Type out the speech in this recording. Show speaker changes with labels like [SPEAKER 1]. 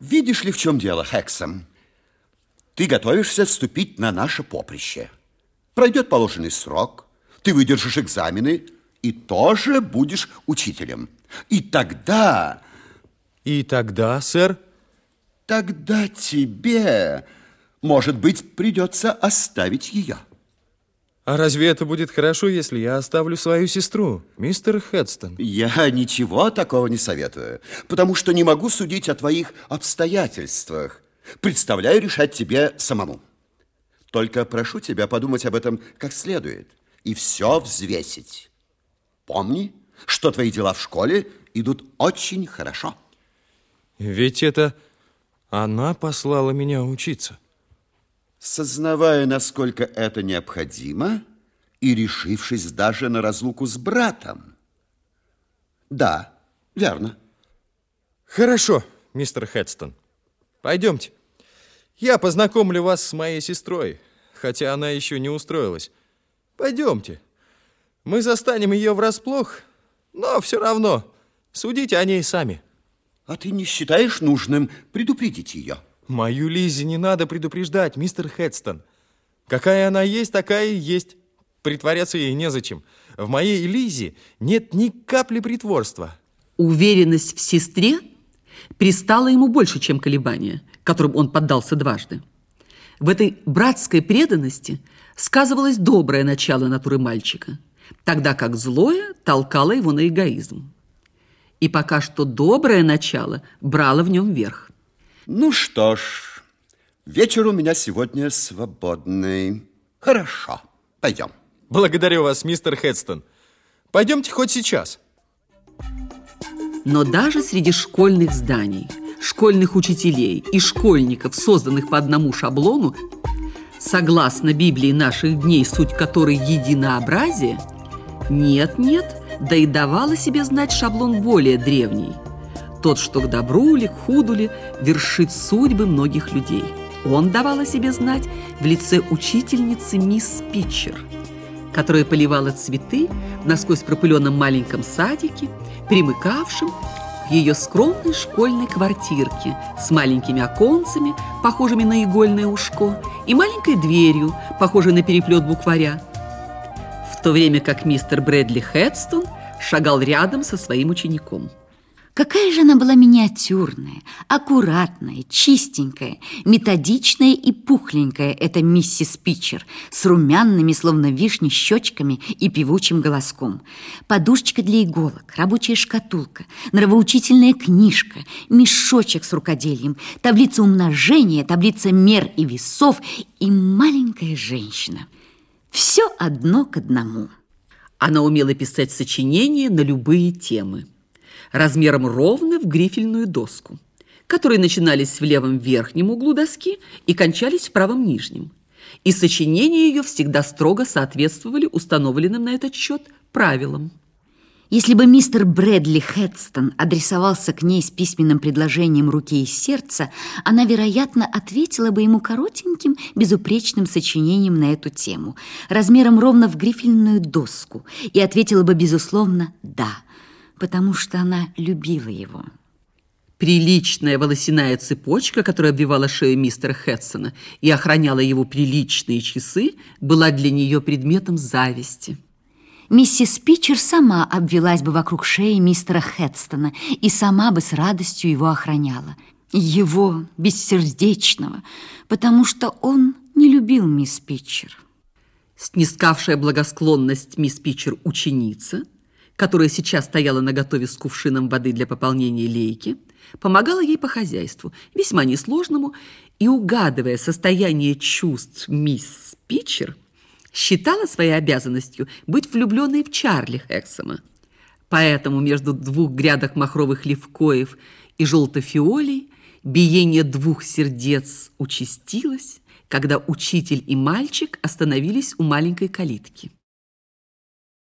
[SPEAKER 1] Видишь ли, в чем дело, Хексом? Ты готовишься вступить на наше поприще. Пройдет положенный срок, ты выдержишь экзамены и тоже будешь учителем. И тогда...
[SPEAKER 2] И тогда, сэр?
[SPEAKER 1] Тогда тебе, может быть, придется оставить ее.
[SPEAKER 2] А разве это будет хорошо, если я оставлю свою сестру, мистер Хедстон?
[SPEAKER 1] Я ничего такого не советую, потому что не могу судить о твоих обстоятельствах. Представляю решать тебе самому. Только прошу тебя подумать об этом как следует и все взвесить. Помни, что твои дела в школе идут очень хорошо.
[SPEAKER 2] Ведь это она послала меня учиться.
[SPEAKER 1] Сознавая, насколько это необходимо, и решившись даже на разлуку с братом. Да, верно.
[SPEAKER 2] Хорошо, мистер Хедстон. Пойдемте. Я познакомлю вас с моей сестрой, хотя она еще не устроилась. Пойдемте. Мы застанем ее врасплох, но все равно судите о ней сами.
[SPEAKER 1] А ты не считаешь нужным предупредить ее?
[SPEAKER 2] Мою Лизи не надо предупреждать, мистер Хедстон. Какая она есть, такая и есть. Притворяться ей незачем. В моей Лизе нет ни капли притворства.
[SPEAKER 3] Уверенность в сестре пристала ему больше, чем колебания, которым он поддался дважды. В этой братской преданности сказывалось доброе начало натуры мальчика, тогда как злое толкало его на эгоизм. И пока что доброе начало брало в нем верх.
[SPEAKER 1] Ну что ж, вечер у меня сегодня свободный. Хорошо, пойдем.
[SPEAKER 2] Благодарю вас, мистер Хедстон. Пойдемте хоть сейчас.
[SPEAKER 3] Но даже среди школьных зданий, школьных учителей и школьников, созданных по одному шаблону, согласно Библии наших дней, суть которой единообразие, нет-нет, да и давала себе знать шаблон более древний – тот, что к добру ли, к худу ли, вершит судьбы многих людей. Он давал о себе знать в лице учительницы мисс Питчер, которая поливала цветы в насквозь пропыленном маленьком садике, примыкавшем к ее скромной школьной квартирке с маленькими оконцами, похожими на игольное ушко, и маленькой дверью, похожей на переплет букваря, в то время как мистер Брэдли Хедстон шагал рядом со своим учеником.
[SPEAKER 4] Какая же она была миниатюрная, аккуратная, чистенькая, методичная и пухленькая эта миссис Питчер с румяными, словно вишни, щечками и певучим голоском. Подушечка для иголок, рабочая шкатулка, нравоучительная книжка, мешочек с рукоделием, таблица умножения, таблица мер и весов и маленькая женщина. Все одно к одному.
[SPEAKER 3] Она умела писать сочинения на любые темы размером ровно в грифельную доску, которые начинались в левом верхнем углу доски и кончались в правом нижнем. И сочинения ее всегда строго соответствовали установленным на этот счет правилам.
[SPEAKER 4] Если бы мистер Брэдли Хедстон адресовался к ней с письменным предложением руки и сердца, она, вероятно, ответила бы ему коротеньким, безупречным сочинением на эту тему, размером ровно в грифельную доску, и ответила бы, безусловно, «да» потому что она любила его.
[SPEAKER 3] Приличная волосяная цепочка, которая обвивала шею мистера Хедсона и охраняла его приличные часы, была для нее предметом зависти.
[SPEAKER 4] Миссис Питчер сама обвелась бы вокруг шеи мистера Хедстона и сама бы с радостью его охраняла. Его, бессердечного, потому что он не любил мисс Питчер.
[SPEAKER 3] Снискавшая благосклонность мисс Питчер ученица – которая сейчас стояла на готове с кувшином воды для пополнения лейки, помогала ей по хозяйству, весьма несложному, и, угадывая состояние чувств мисс Питчер, считала своей обязанностью быть влюбленной в Чарли Хексома. Поэтому между двух грядок махровых левкоев и желтофиолей биение двух сердец участилось, когда учитель и мальчик остановились у маленькой калитки.